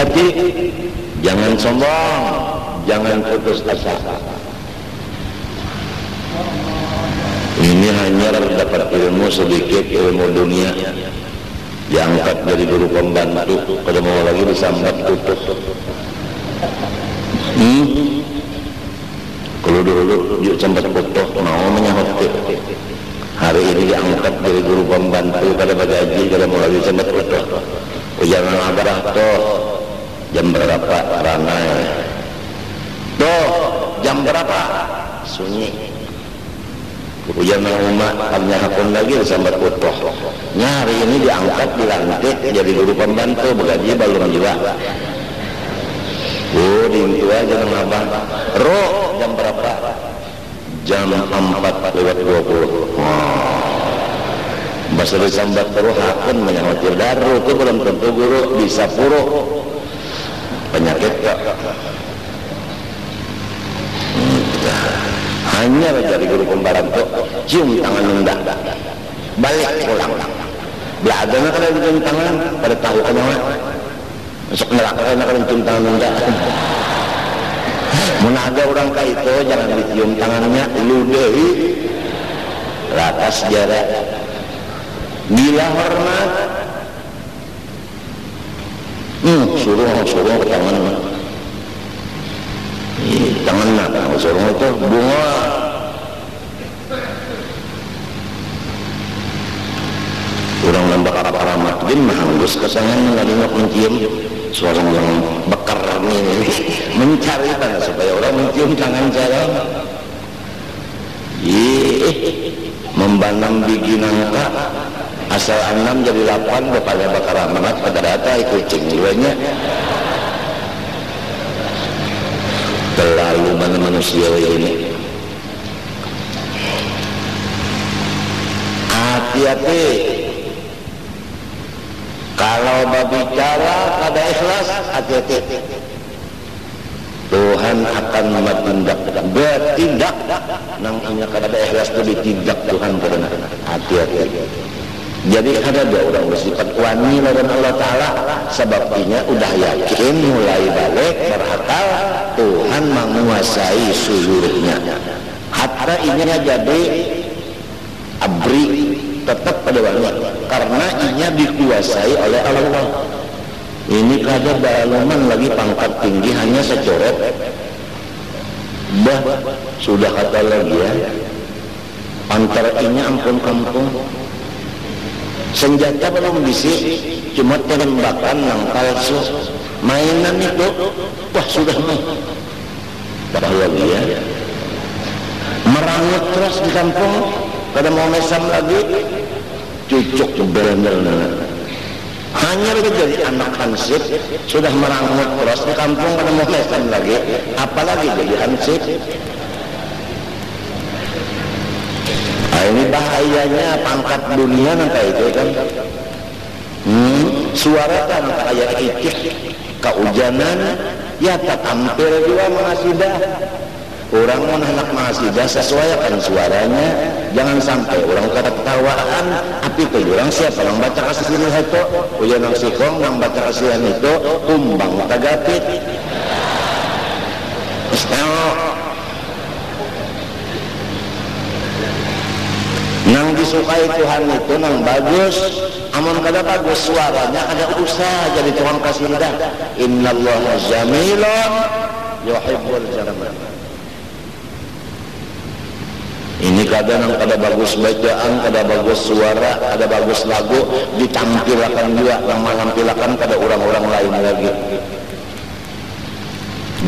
hati jangan sombong jangan putus asa. Ini hanya dapat ilmu sedikit ilmu dunia. Diangkat dari guru pembantu kalau mau lagi disambat tutup. Hmm? kalau dulu dia sambat tutup mau menyahut. Hari ini diangkat dari guru pembantu pada bagaji kalau mau lagi sambat tutup oh jangan abarah toh jam berapa ranai toh jam berapa sunyi Ujian umat hanya hakun lagi sambat utuh. Nyari ini diangkat dilantik jadi guru pembantu bergaji balung juga. Oh, di itu aja nang abang. Ro jam berapa? Jam 4 lewat 20. Wow. Bahasa disambat terus hakun menyangkut daru itu belum tentu guru bisa puro penyakit kak. hanya dari guru pembantu cium tangan nunda balik pulang belajar nak kalian cium tangan pada tahu kan yang masuk neraka kalian kalian cium tangan nunda menaga orang kaya itu jangan dicium tangannya ludehi rata sejarah bila hormat hmm, suruh suruh ke tangan. Tangan nak suruh itu bunga. Orang nambah karamat din mahanggus kesangan ngalingok mencium. Suara yang bekar ini mencari tanah supaya orang mencium tangan saya. Ih membanam biji nangka asal enam jadi delapan kepada bakar amanat pada data kucing jiwanya terlalu mana manusia ini. Hati-hati. Kalau berbicara kada ikhlas hati-hati. Tuhan akan bertindak bertindak. Nang kada ikhlas itu ditindak Tuhan karena hati-hati jadi ada dua orang bersifat wani lawan Allah Ta'ala sebabnya udah yakin mulai balik berakal Tuhan menguasai seluruhnya hatta ini jadi abri tetap pada wani karena inya dikuasai oleh Allah. Ini kadar dalaman lagi pangkat tinggi hanya secoret bah sudah kata lagi ya. Antara inya ampun kampung senjata belum bisi cuma tembakan yang palsu. Mainan itu wah sudah main bahwa dia merangut terus di kampung pada mau mesam lagi cucuk berenang hanya lagi jadi anak hansip sudah merangut terus di kampung pada mau mesam lagi apalagi jadi hansip Nah, ini bahayanya pangkat dunia nanti itu kan. Hmm, suara kan kayak ikik keujanan ya tak tampil juga mengasidah. Orang mau anak mengasidah sesuaikan suaranya. Jangan sampai orang kata ketawaan tapi itu orang siapa yang baca kasihan itu ujian yang sikong yang baca kasihan itu kumbang tagapit Istimewa nang disukai Tuhan itu nang bagus. Amun kada bagus suaranya ada usaha jadi Tuhan kasih indah innallaha jamilun yuhibbul jamal. Ini kadang nang kada bagus bacaan kada bagus suara kada bagus lagu ditampilkan juga yang menampilkan kada orang-orang lain lagi.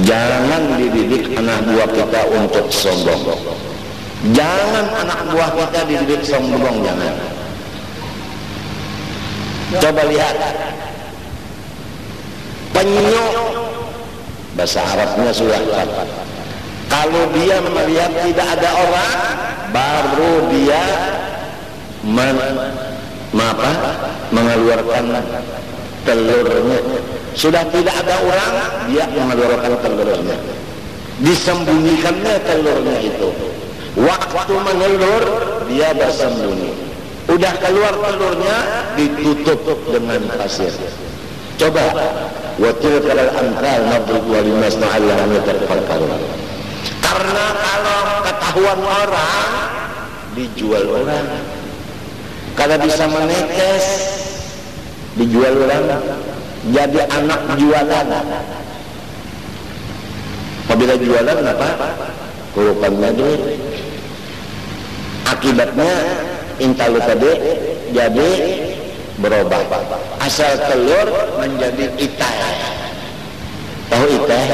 Jangan dididik anak buah kita untuk sombong Jangan anak buah kita dididik sombong, jangan. Coba lihat. Penyu bahasa Arabnya sudah Kalau dia melihat tidak ada orang, baru dia men, apa, mengeluarkan telurnya. Sudah tidak ada orang, dia mengeluarkan telurnya. Disembunyikannya telurnya itu waktu mengelur dia bersembunyi. Udah keluar telurnya ditutup dengan pasir. Coba wa tilkal amthal nadribu linnas la'allahum yatafakkarun karena kalau ketahuan orang dijual orang. Kalau bisa menetes dijual orang jadi anak jualan. Apabila jualan apa? Kurupannya duit akibatnya intalu tadi jadi berubah. Asal telur menjadi itah tahu itah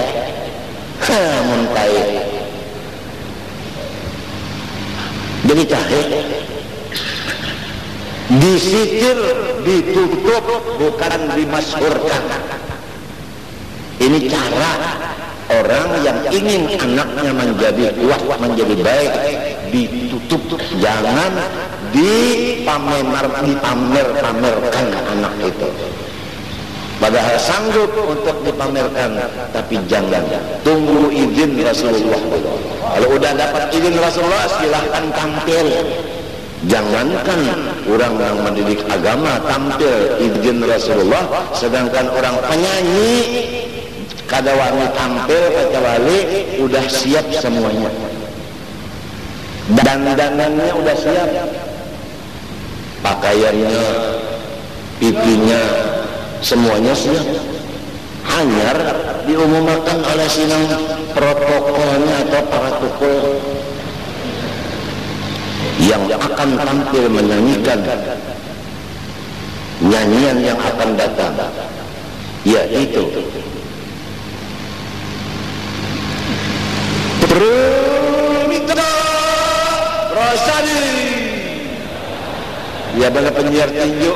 muntai. Jadi cahe disitir ditutup bukan dimasyurkan ini cara orang yang ingin anaknya menjadi kuat menjadi baik ditutup. Jangan dipamer dipamer pamerkan anak itu. Padahal sanggup untuk dipamerkan tapi jangan. Tunggu izin Rasulullah. Kalau udah dapat izin Rasulullah silahkan tampil. Jangankan orang yang mendidik agama tampil izin Rasulullah sedangkan orang penyanyi kada wani tampil kecuali udah siap semuanya. Dandanannya udah siap. Pakaiannya pipinya semuanya siap. Hanyar diumumkan oleh sinang protokolnya atau para tukul yang akan tampil menyanyikan nyanyian yang akan datang. Yaitu Rumitra Rosadi Ya bala penyiar tinju.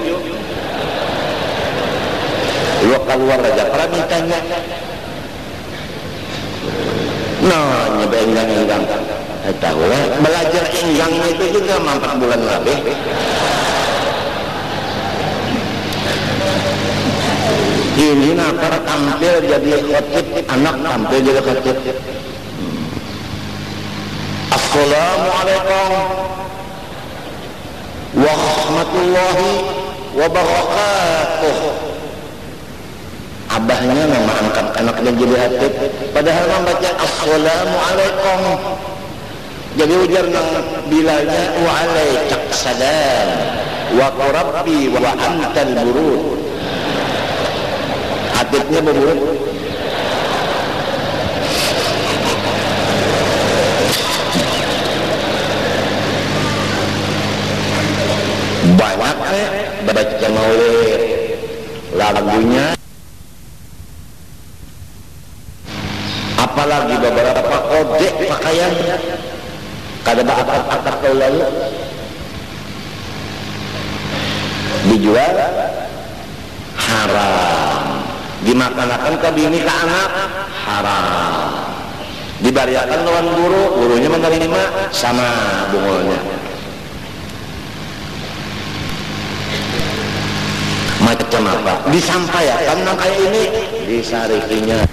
Lu keluar aja Pramintanya Nah nyebe enggang-enggang Eh tahu lah Belajar enggangnya itu juga empat bulan lebih. Ini nafar tampil jadi khotib Anak tampil jadi khotib Assalamualaikum warahmatullahi wabarakatuh. Abahnya nama angkat anaknya jadi hati, padahal membaca Assalamualaikum. Jadi ujar nang bilanya wa'alaikak salam wa rabbi wa antal burud. Hatibnya berburud. banyak eh baca maulid. Lagunya. Apalagi beberapa kode pakaian. Kada akar-akar kau lalu dijual. Haram. Dimakan-makan ke bini ke anak. Haram. Dibariakan lawan guru. Gurunya menerima. Sama bungulnya macam apa disampaikan. Nang kayak ini disarikinya.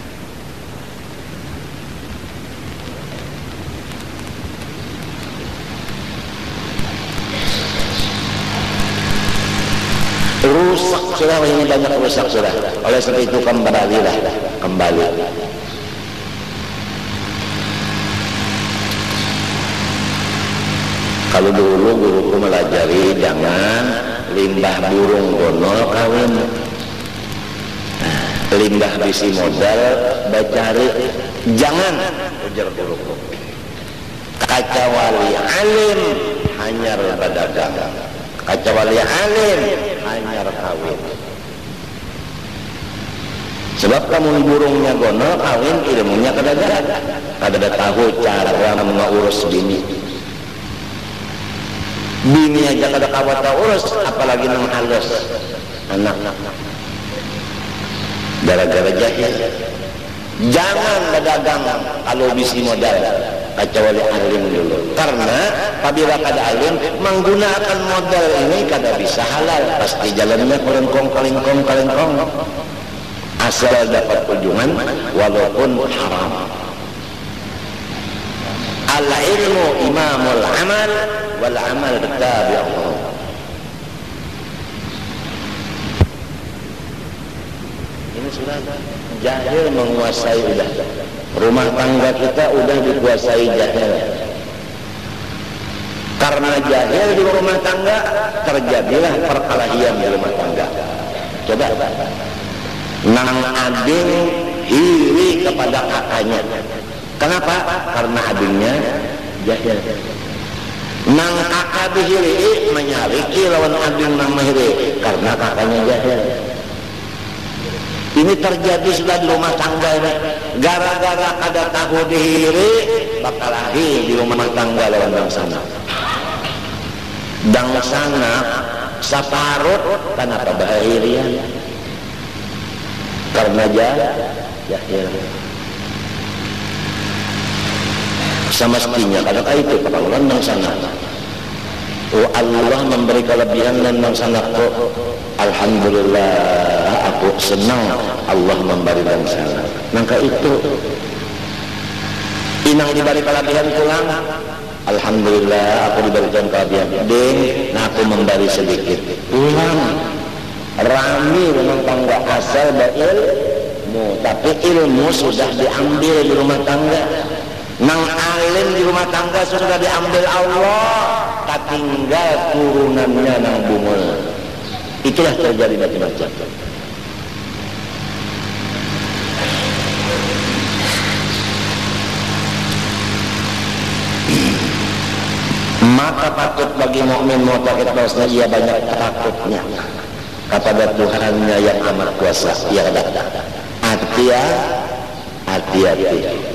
Rusak sudah ini banyak rusak sudah. Oleh sebab itu kembalilah. Kembali. Kalau dulu guruku melajari jangan limbah burung gonol kawin. Limbah bisi modal bacari jangan. Ujar guruku kacawali alim hanyar berdagang. Kacawali alim hanyar kawin. Sebab kamu burungnya gonol kawin ilmunya kada ada kada tahu cara mengurus bini bini aja kada kawat urus apalagi nang halus. Anak. Gara-gara jahil. Jangan berdagang kalau bisi modal. Kecuali alim dulu. Karena apabila kada alim menggunakan modal ini kada bisa halal. Pasti jalannya kelengkong kelengkong kelengkong. Asal dapat ujungan walaupun haram al ilmu imamul amal wal amal tabi'uhu. Ini jahil menguasai udah. Rumah tangga kita udah dikuasai jahil. Karena jahil di rumah tangga terjadilah perkelahian di rumah tangga. Coba. Nang ading iri kepada kakaknya kenapa? karena adingnya jahil. Nang kakak dihiri menyariki lawan ading nang mahiri karena kakaknya jahil. Ini terjadi sudah di rumah tangga ini. Gara-gara ada tahu dihiri bakal lagi di rumah tangga lawan bang sana. Dang sana saparut kenapa bahirian karena jahil. sama sepinya kadang itu kalau bang sana. Oh Allah memberi kelebihan dan sana kok. Alhamdulillah aku senang Allah memberi bangsa maka itu. Inang diberi kelebihan pulang. Alhamdulillah aku diberikan kelebihan. Ding nah aku memberi sedikit. Pulang. Rami rumah tangga asal ilmu tapi ilmu sudah diambil di rumah tangga nang alim di rumah tangga sudah diambil Allah tak tinggal turunannya nang bumul. Itulah terjadi macam-macam. Maka takut bagi mukmin mutakid bahwasanya ia banyak takutnya kepada Tuhannya yang amat kuasa ya ada hati-hati hati-hati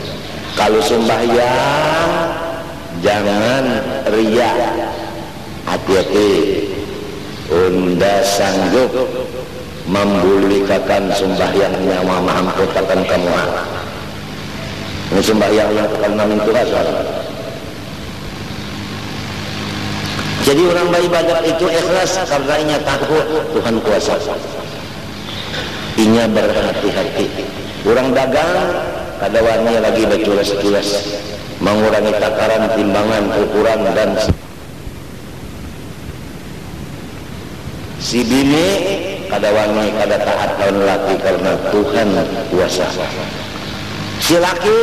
kalau sembahyang jangan ria hati-hati. Unda sanggup membulikakan sembahyangnya mahamputakan kamu. Ini sembahyang yang terkenal itu rasa jadi orang beribadat itu ikhlas karena inya takut Tuhan kuasa. Inya berhati-hati. Orang dagang kada wani lagi berculas-culas mengurangi takaran timbangan ukuran dan si bini kada wani kada taat tahun laki karena Tuhan kuasa. Si laki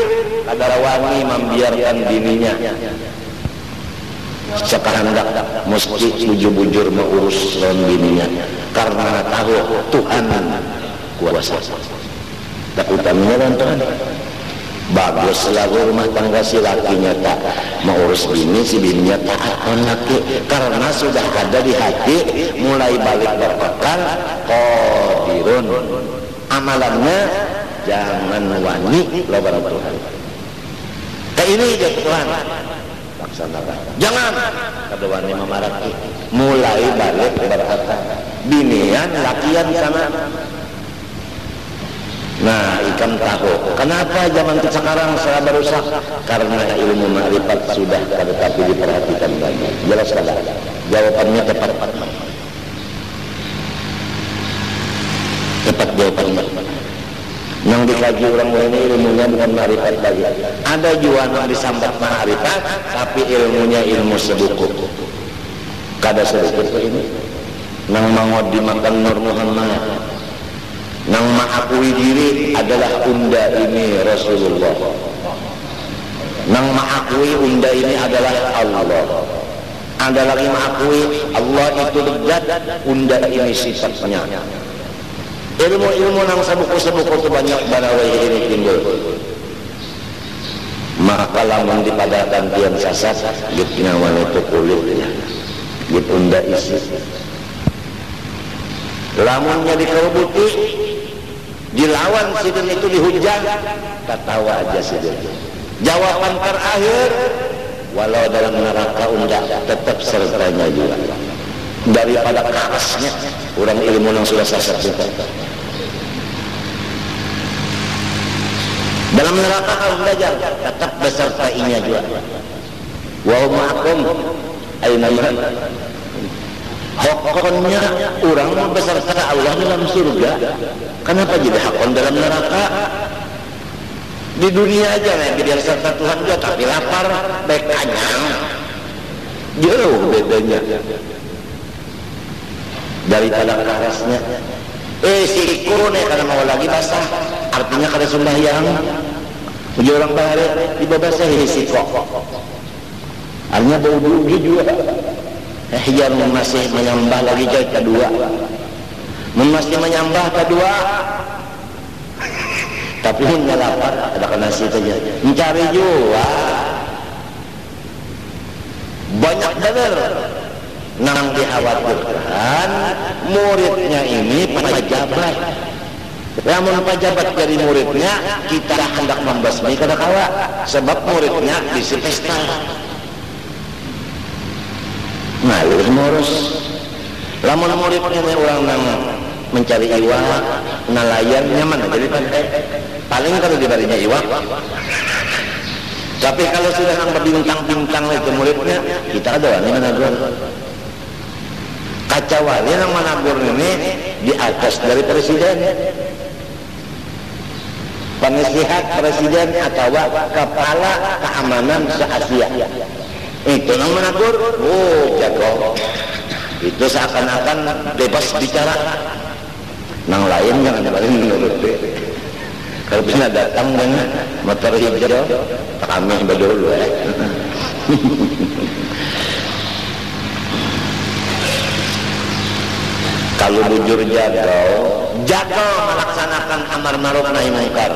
kada wani membiarkan bininya. Sekehendak mesti bujur-bujur mengurus lawan bininya karena tahu Tuhan kuasa tak utamanya lawan Tuhan bagus lagu rumah tangga si lakinya tak. Mengurus bini si bininya taat lawan laki. Karena sudah ada di hati mulai balik berpekar kodirun amalannya jangan wani lawan Tuhan. Kayak ini aja Tuhan. Laksanakan. Jangan. Kada wani memaraki mulai balik berkata binian lakian sana nah ikan tahu. Kenapa zaman sekarang saya berusaha? Karena ilmu ma'rifat sudah pada tapi diperhatikan lagi jelas kada jawabannya tepat. Tepat jawabannya. Yang dikaji orang ini ilmunya bukan marifat lagi. Ada juga yang disambat marifat tapi ilmunya ilmu sebuku. Kada sedikit ini. Nang mangod dimakan Nur Muhammad nang mengakui diri adalah unda ini Rasulullah. Nang mengakui unda ini adalah Allah. Ada lagi mengakui Allah itu dekat unda ini sifatnya. Ilmu-ilmu nang sebuku-sebuku itu banyak barawai ini timbul. Maka lamun dipadakan tiang sasat gitnawan itu kulitnya. Ditunda isi lamunnya dikerubuti dilawan sidin itu dihujang ketawa aja sidin jawaban terakhir walau dalam neraka unda tetap sertanya juga. Daripada kerasnya orang ilmu yang sudah juga dalam neraka harus belajar tetap beserta inya juga. Wa ma'akum aina Hokonnya orang beserta Allah dalam surga. Kenapa jadi hakon dalam neraka? Di dunia aja nih biar serta Tuhan juga tapi lapar baik kenyang jauh bedanya. Daripada kerasnya. Eh si kurune karena mau lagi basah. Artinya kada sembahyang. Uji orang bahari di bahasa risiko artinya bau juga yang masih menyembah lagi jadi kedua. Masih menyembah kedua. Tapi hanya lapar ada kena situ saja mencari juga banyak benar nang dikhawatirkan muridnya ini pejabat. Namun pejabat dari muridnya kita hendak membasmi kada kawa sebab muridnya di pesta ngalur ngurus lamun muridnya orang nang mencari iwa nelayan nyaman jadi paling kalau dibarinya iwa tapi kalau sudah yang berbintang-bintang itu muridnya, kita ada wani menagur. Kaca wali yang menagur ini di atas dari presiden. Penasihat presiden atau kepala keamanan se-Asia. Itu yang menagur. Oh, jago. Itu seakan-akan bebas bicara. Nang lain jangan balik menurut kalau bisa datang dengan motor hijau kami dulu ya kalau bujur jago jago melaksanakan amar ma'ruf nahi mungkar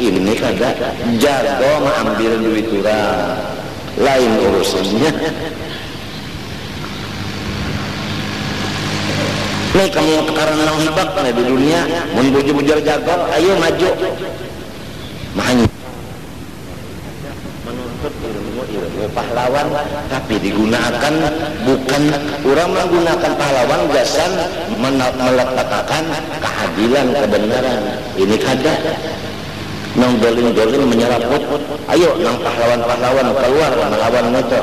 ini kada jago mengambil duit orang lain urusannya. Nih kamu sekarang nang hibak nih di dunia, mau bujur-bujur jago, ayo maju. Makanya menuntut ilmu ilmu pahlawan tapi digunakan bukan orang menggunakan pahlawan gasan meletakkan keadilan kebenaran. Ini kada? Nang dolim-dolim menyeraput ayo nang pahlawan-pahlawan keluar melawan itu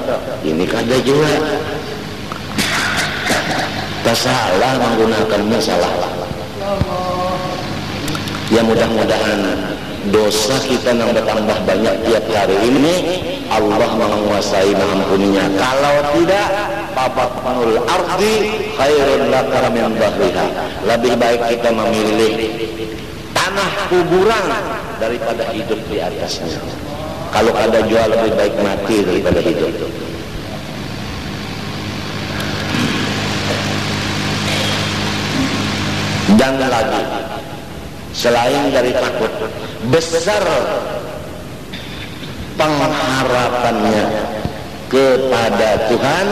ini kada juga. Salah menggunakannya salah ya mudah-mudahan dosa kita yang bertambah banyak tiap hari ini. Allah menguasai mengampuninya kalau tidak papapanul ardi khairun lakar min bahriha. Lebih baik kita memilih tanah kuburan daripada hidup di atasnya kalau ada jual lebih baik mati daripada hidup dan lagi selain dari takut besar pengharapannya kepada Tuhan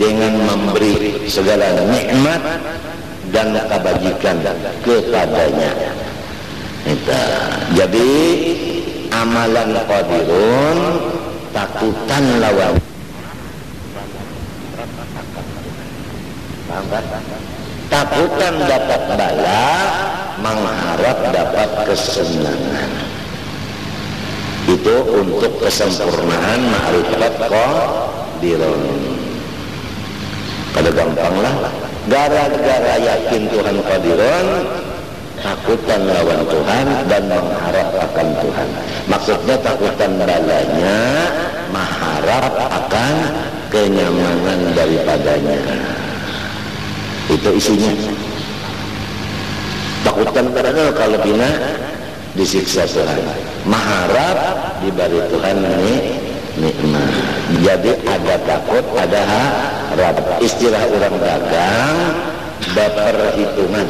dengan memberi segala nikmat dan kebajikan kepadanya Itu. jadi amalan qadirun takutan lawan. Takutan dapat bala mengharap dapat kesenangan. Itu untuk kesempurnaan ma'rifat qadirun. Pada gampang lah gara-gara yakin Tuhan qadirun takutan lawan Tuhan dan mengharap akan Tuhan. Maksudnya takutan balanya mengharap akan kenyamanan daripadanya. Itu isinya. Takutan karena kalau bina disiksa Tuhan. Maharap diberi Tuhan ini nikmat. Jadi ada takut ada harap. Istilah orang dagang baper hitungan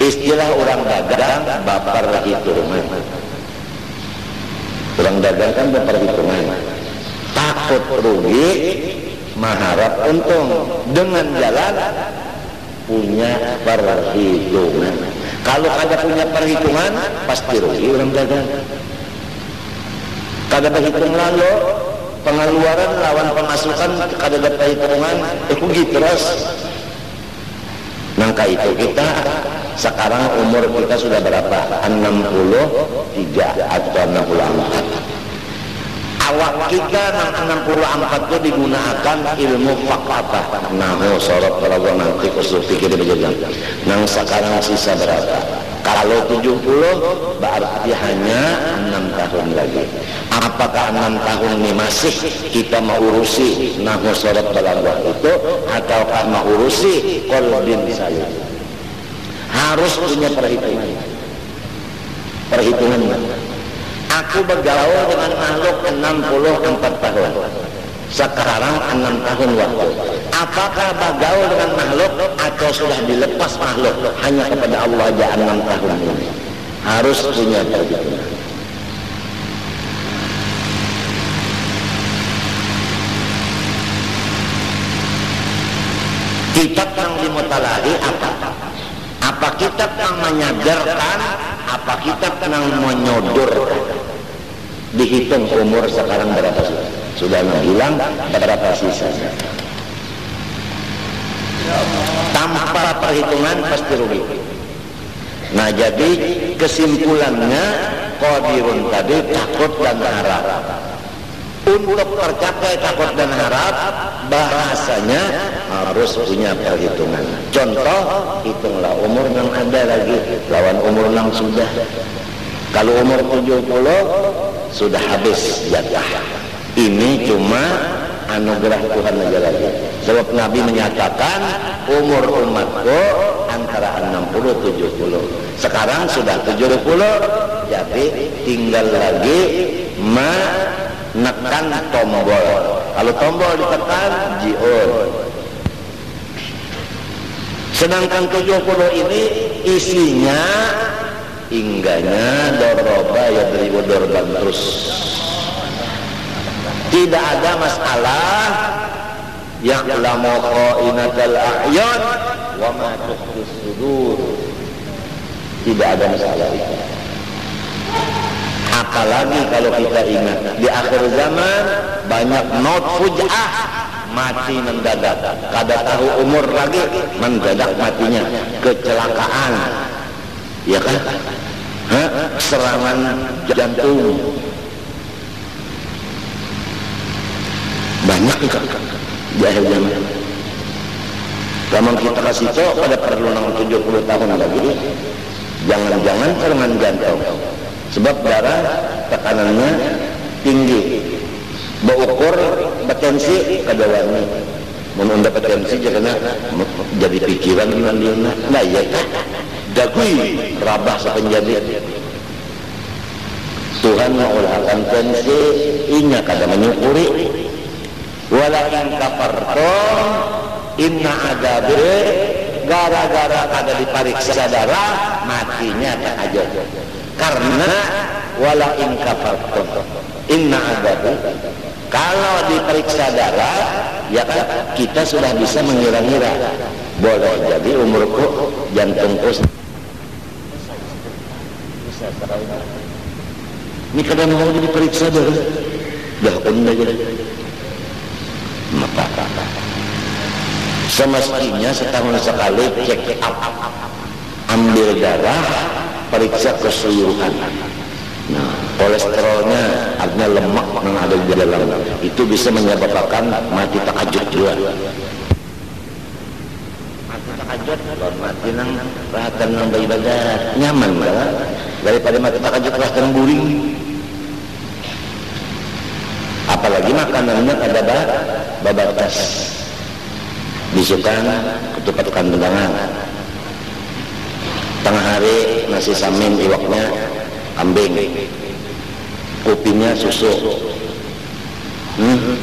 istilah orang dagang baper hitungan. Orang dagang kan baper hitungan. Takut rugi maharap untung. Dengan jalan punya perhitungan. Kalau ada punya perhitungan pasti rugi orang dagang. Kada berhitung lalu pengeluaran lawan pemasukan kada ada perhitungan eh, rugi terus. Nangka itu kita sekarang umur kita sudah berapa? 63 atau 64 awak kita yang 64 itu digunakan ilmu fakta. Nahu sorot kalau nanti usul pikir berjalan nang sekarang sisa berapa? Kalau 70 berarti hanya 6 tahun lagi. Apakah 6 tahun ini masih kita mau urusi? Sorot waktu itu ataukah mau urusi? Kolbin saya harus punya perhitungan. Perhitungan. Aku bergaul dengan makhluk 64 tahun. Sekarang 6 tahun waktu. Apakah bergaul dengan makhluk atau sudah dilepas makhluk hanya kepada Allah aja 6 tahun ini? Harus punya perhitungan. Kitab yang dimutalahi apa apa kitab yang menyadarkan? Apa kitab yang menyodorkan? Dihitung umur sekarang berapa sudah sudah menghilang berapa sisa tanpa perhitungan pasti rugi. Nah jadi kesimpulannya Qadirun tadi takut dan harap untuk tercapai takut dan harap bahasanya harus punya perhitungan. Contoh hitunglah umur yang ada lagi. Lawan umur yang sudah. Kalau umur 70 sudah habis jatah. Ini cuma anugerah Tuhan aja lagi. Sebab Nabi menyatakan umur umatku antara 60 70 sekarang sudah 70 jadi tinggal lagi ma nekan tombol. Kalau tombol ditekan jiun sedangkan 70 ini isinya ingganya doroba ya dari dorban terus tidak ada masalah. Yang kha'inatal a'yun wa ma tidak ada masalah itu apalagi kalau kita ingat di akhir zaman banyak not fujah mati mendadak. Kada tahu umur lagi mendadak matinya. Kecelakaan. Ya kan? Hah? serangan jantung. Banyak itu di akhir zaman. Namun kita kasih tahu pada perlu 70 tahun lagi. Jangan-jangan serangan jantung sebab darah tekanannya tinggi. Berukur potensi kedawannya menunda potensi jangan jadi pikiran dengan dia. Nah ya dagui rabah sepenjadi. Tuhan mengulangkan potensi inya kada menyukuri. Walakin kafartum inna adabe gara-gara kada dipariksa darah matinya tak aja karena wala in kafartum. Inna adabu kalau diperiksa darah ya kan kita sudah bisa mengira-ngira. Boleh jadi umurku jantungku ini kadang mau diperiksa darah dah unda jadi maka semestinya setahun sekali cek up. Ambil darah periksa keseluruhan. Nah kolesterolnya artinya lemak yang ada di dalam. Itu bisa menyebabkan mati takajud juga. Mati takajud mati nang rahatan nang beribadat nyaman malah daripada mati takajud rahatan buring apalagi makanannya ada babatas. Disukan ketupat kandangan tengah hari nasi samin iwaknya kambing. Kopinya susu. Hmm.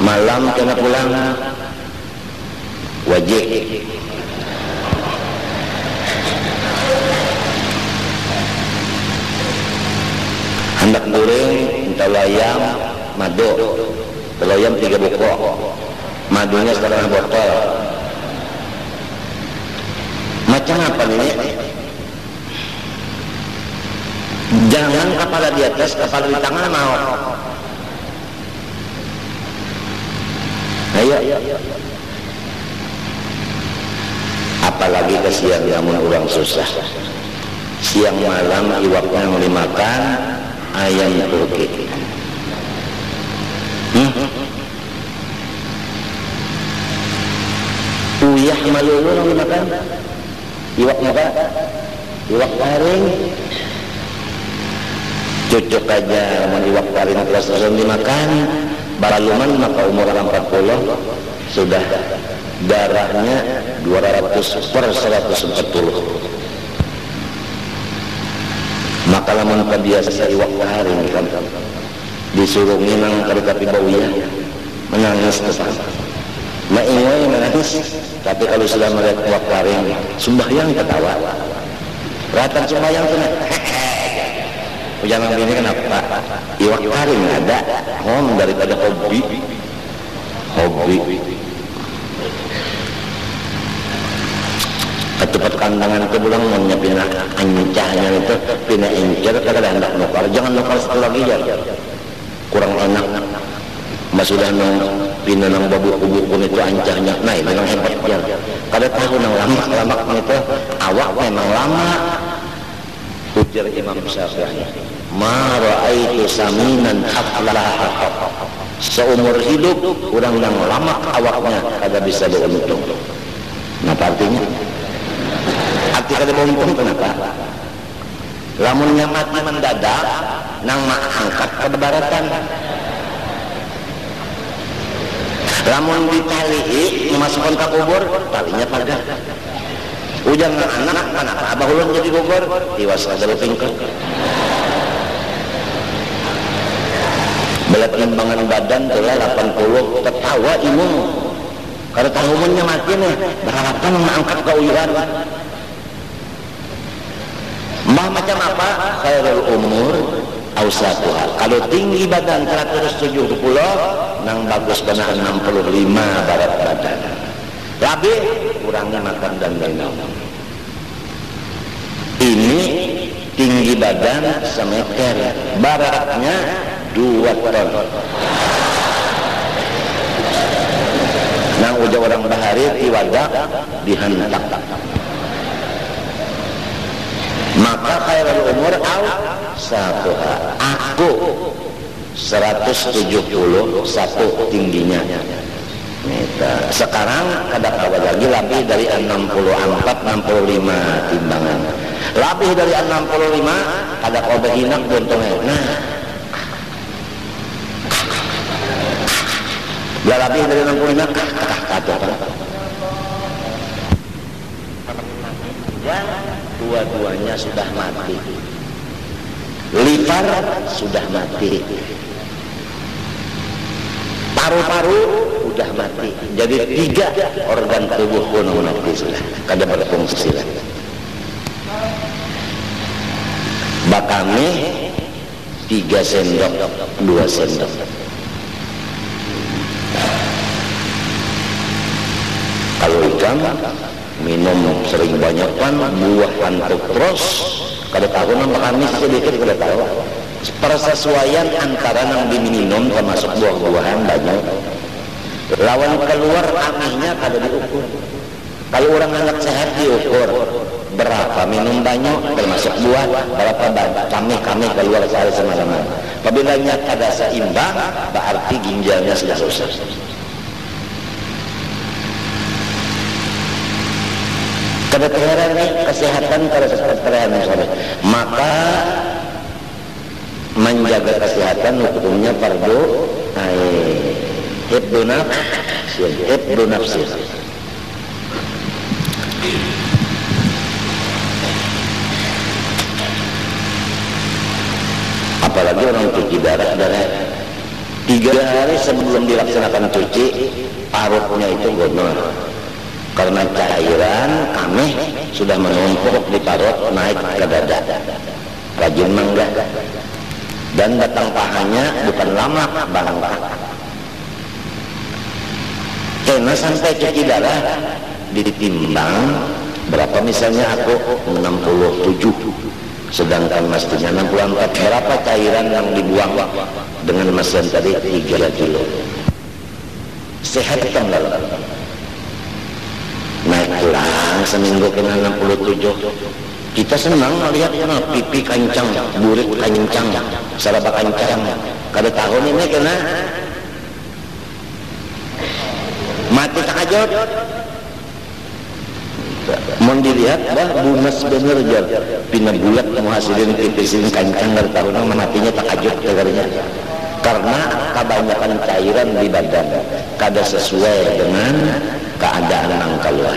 malam kena pulang. Wajib. Hendak goreng entah ayam madu. Kalau ayam tiga buku madunya setengah botol macam apa ini jangan kepala di atas kepala di tangan mau. Ayo. Apalagi kesian namun orang susah. Siang malam iwaknya mau dimakan ayam turki hmm? uyah malulu yang dimakan iwak muka iwak paring cucuk aja mau iwak paring terus terus dimakan Baluman maka umur 40 sudah darahnya 200 per 140 maka lamun kebiasa iwak paring kan? Disuruh minang kari tapi bau ya menangis ke sana Maingoy menangis tapi kalau sudah melihat iwak karing sembahyang ketawa. Ratan sembahyang kena Jangan ini kenapa? Iwak karing ada, hom daripada hobi, hobi. Ketupat kandangan itu bilang punya pina ancahnya itu pina incer kada hendak nukar. Jangan nukar sekali lagi ya kurang enak mas sudah nang pina nang babu kubu pun itu ancahnya nah memang hebat ya kada tahu nang lama lama itu awak memang lama. Ujar Imam Syafi'i ma ra'aitu saminan aflaha. Seumur hidup orang yang lama awaknya kada bisa beruntung. Nah artinya? Arti kada beruntung kenapa? Lamunnya mati mendadak nang mak angkat ke baratan lamun ditali memasukkan ke kubur talinya pada. Ujang anak kenapa abah ulun jadi kubur? Tiwas ada pingkot belat timbangan badan telah 80 tertawa imum kalau tahunnya mati nih berharapan mengangkat ke uyuran Mbah macam apa? Khairul umur ausatuha. Kalau tinggi badan 170 nang bagus benar 65 barat badan. Lebih kurangi makan dan minum. Ini tinggi badan semeter, baratnya dua ton. Nang udah orang bahari tiwadak dihantak maka khairul umur au satuha. Aku 171 tingginya. Meter sekarang kada kawa lagi? Lebih dari 64 65 timbangan. Lebih dari 65 ada kau behinak buntungnya nah. Lebih dari 65 kata kata dua-duanya sudah mati. Lipar sudah mati. Paru-paru sudah mati. Jadi tiga organ tubuh pun mati sudah. Kada berfungsi lagi bakami tiga sendok dua sendok. Kalau ikan minum sering banyak kan buah antuk terus. Kada tahu nama kami sedikit kada tahu. Persesuaian antara yang diminum termasuk buah-buahan banyak. Lawan keluar anehnya kada diukur. Kalau orang anak sehat diukur. Berapa minum banyak termasuk buah berapa banyak. Kami kami keluar sehari semalaman. Apabila kada seimbang berarti ginjalnya sudah rusak kedokteran kesehatan pada kedokteran maka menjaga kesehatan hukumnya fardu ibnu nafsir ibnu nafsir apalagi orang cuci darah darah. Tiga hari sebelum dilaksanakan cuci parutnya itu gonor karena cairan kami sudah menumpuk di parut naik ke dada. Rajin mangga. Dan datang pahanya bukan lama bangka karena sampai cuci darah ditimbang berapa misalnya aku? 67 sedangkan mestinya 64 berapa cairan yang dibuang? Dengan mesin tadi 3 kilo. Sehat kan naik pulang seminggu kena 67 kita senang melihat kena pipi kancang burit kancang saraba kancang kada tahun ini kena. Mati takajud mau dilihat bah bunas bener jar. Pina bulat menghasilin pipisin kancang dari tahun matinya takajud kagarnya karena kebanyakan cairan di badan kada sesuai dengan keadaan yang keluar.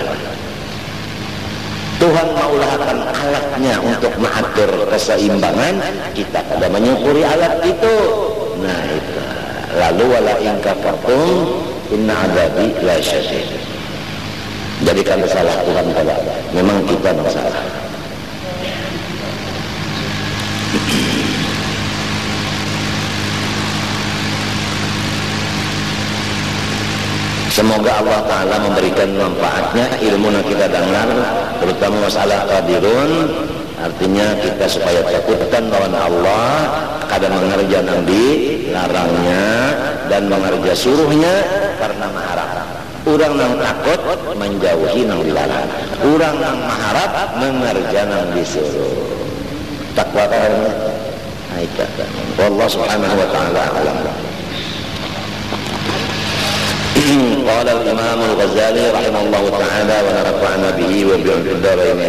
Tuhan maulahkan alatnya untuk mengatur keseimbangan. Kita pada menyukuri alat itu. Nah itu. Lalu wala in kafartum inna adabi la syadid. Jadi kalau salah Tuhan pada memang kita masalah Semoga Allah Ta'ala memberikan manfaatnya ilmu yang kita dengar terutama masalah qadirun. Artinya kita supaya takutkan lawan Allah kada mengerja yang dilarangnya dan mengerja suruhnya karena mengharap. Orang yang takut menjauhi yang dilarang orang yang mengharap mengerja yang disuruh takwa karena Allah subhanahu wa ta'ala alam قال الإمام الغزالي رحمه الله تعالى ونفعنا به وبعن في الدارين